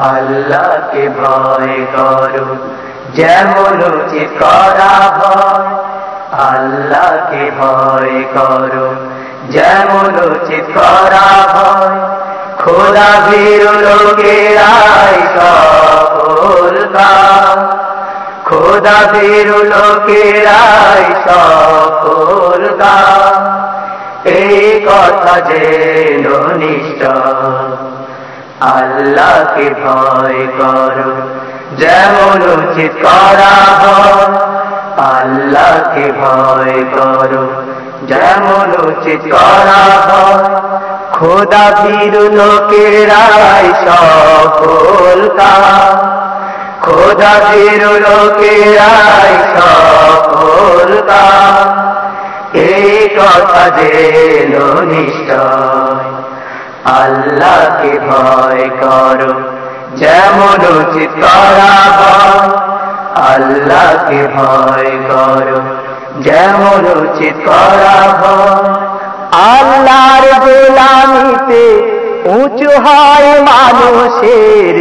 আল্লাহকে ভয় করো। যেমন উচিত করা হয়, আল্লাহকে ভয় করো। যেমন উচিত করা হয়, খোদা ভীর লোকেরাই খোদা ভীর লোকেরাই এই কথা যে নিশ্চয় আল্লাহকে ভয় করো। যেমন উচিত করা হয়, আল্লাহকে ভয় করো। যেমন উচিত করা খোদা ভীর লোকেরাই সফল খোদা ভীর লোকেরাই সফল এই কথা যে নিশ্চয় আল্লাহকে ভয় করো, যেমন উচিত করা আল্লাহকে ভয় করো, যেমন উচিত করা আল্লাহর গোলামিতে উঁচু হয় মানুষের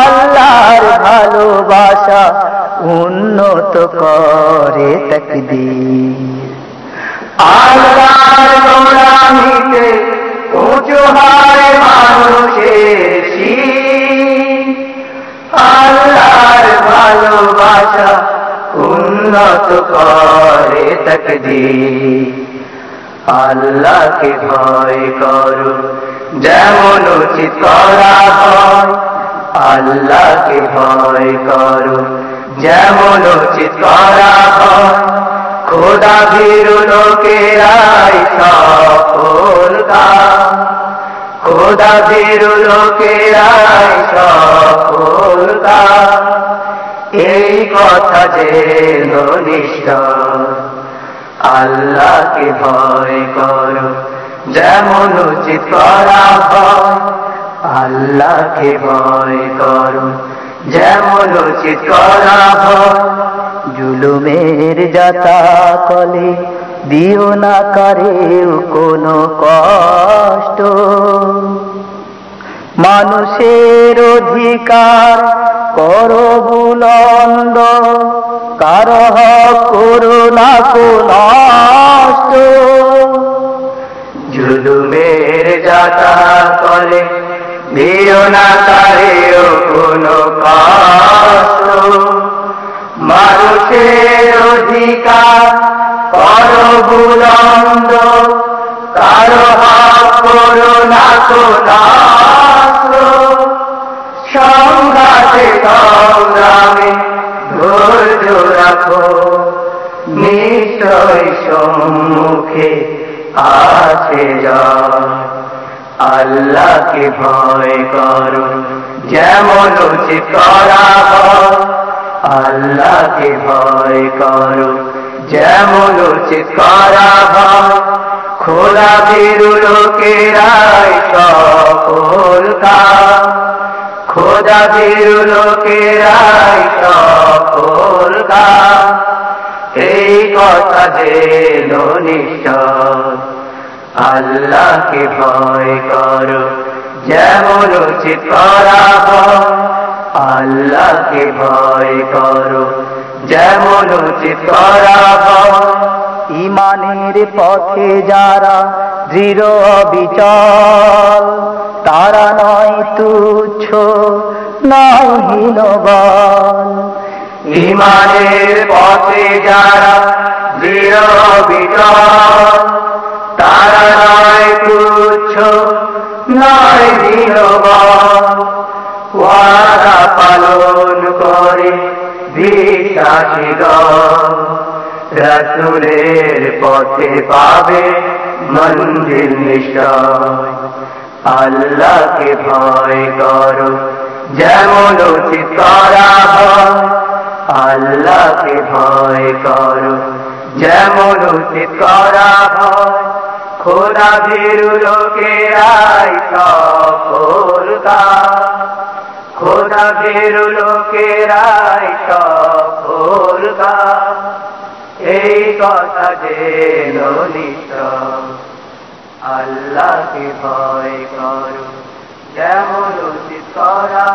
আল্লাহর ভালোবাসা উন্নত করে তকদীর আল্লাহর উন্নত করে তকদি আল্লাহকে ভয় করো, যেমন উচিত করা হয়। আল্লাহকে ভয় করো, যেমন উচিত করা হয়। খোদা ভীর লোকেরাই সফল খোদা ভীর লোকেরাই সফল এই কথা যে আল্লাহকে ভয় করো। যেমন উচিত করা হয়, আল্লাহকে ভয় করো। যেমন উচিত করা হয়, জুলুমের যাতা কলে দিও না করে কোনো কষ্ট। মানুষের অধিকার করো বুলন্দ কারও করো না নষ্ট। জুলুমের যাতা কলে দিও না করে কোনো মানুষের অধিকার কর বুলন্দ কারও হাত করো না সংঘাতে সংগ্রামে ধৈর্য রাখো নিশ্চয় সম্মুখে আছে আল্লাহকে ভয় করো, যেমন উচিত করা আল্লাহকে ভয় করো যেমন উচিত করা খোলা বেরু লোকেরাই সফল খোদা বেরু লোকেরাই সফল এই কথা যে নিশ্চয়। আল্লাহকে ভয় করো, যেমন উচিত করা হয় আল্লাহকে ভয় করো, যেমন উচিত করা ইমানের পথে যারা দৃঢ় বিচল তারা নয় তুচ্ছ হীনবল ইমানের পথে যারা দৃঢ় বিচল তারা নয় তুচ্ছ নয় হীনবল ওয়াদা পালন করে বিশ্বাসীগণ রসুলের পথে পাবে মন্দির নিশ্চয়। আল্লাহকে ভয় করো, যেমন উচিত আল্লাহকে ভয় করো, যেমন উচিত করা হয়। খোদা ভীরু লোকেরাই সফল খোদা এই কথা যে নিশ্চয় আল্লাহকে ভয় করো যেমন উচিত করা